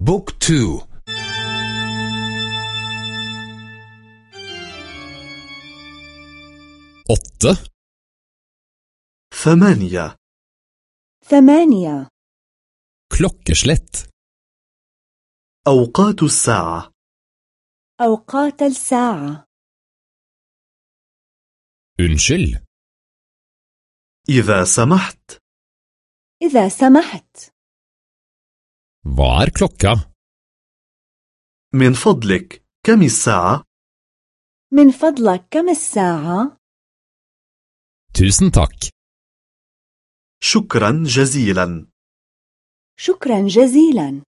بوك تو åtte, ثمانية. ثمانية. Klokkeslett, أوقات الساعة. أوقات الساعة. Unnskyld, إذا سمحت. إذا سمحت. Hva er klokka? من فضلك كم الساعة؟ من فضلك كم الساعة؟ Tusen takk. شكرا جزيلا شكرا جزيلا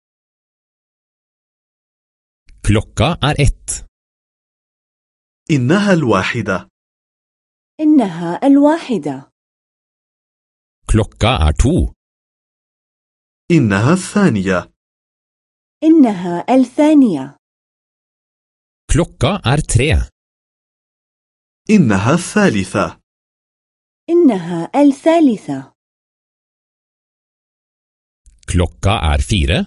Klokka er ett. إنها الواحدة إنها الواحدة Klokka er to. إنها الثانية. إنها الثانية. Klokka er tre. إنها الثالثة. إنها الثالثة. Klokka er fire.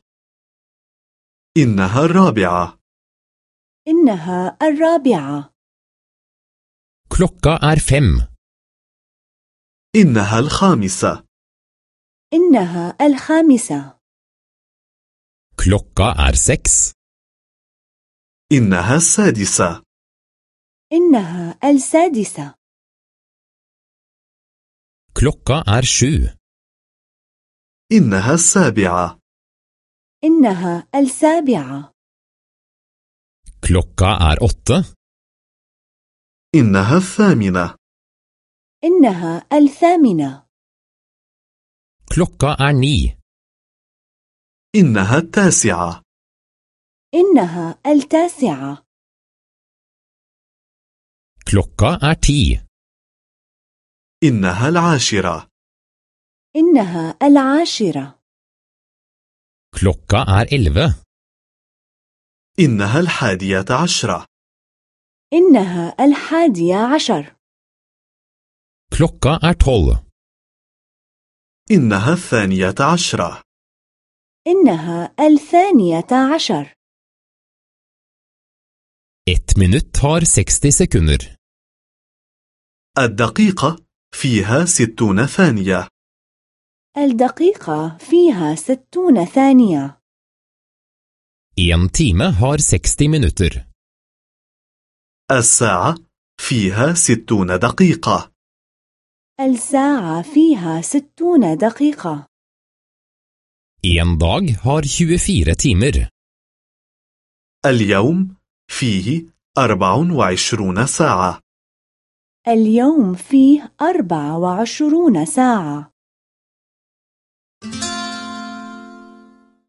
إنها الرابعة. إنها الرابعة. Klokka er fem. إنها الخامسة. إنها الخامسة. Klokka er seks. إنها السادسة. إنها السادسة. Klokka er sju. إنها السابعة. إنها السابعة. Klokka er åtte. إنها الثامنة. إنها الثامنة. Klokka er ni. إنها التاسعة إنها التاسعة Klokka er ti. إنها العاشرة إنها العاشرة Klokka er elleve. إنها الحادية عشرة إنها الحادية عشر Klokka er tolv. إنها الثانية عشرة. إنها الثانية عشر. Ett minutt har 60 sekunder. الدقيقة فيها ستون ثانية. الدقيقة فيها ستون ثانية. En time har 60 minutter. الساعة فيها ستون دقيقة. الساعة فيها ستون دقيقة. En dag har 24 timer. اليوم فيه أربع وعشرون ساعة. اليوم فيه أربع وعشرون ساعة.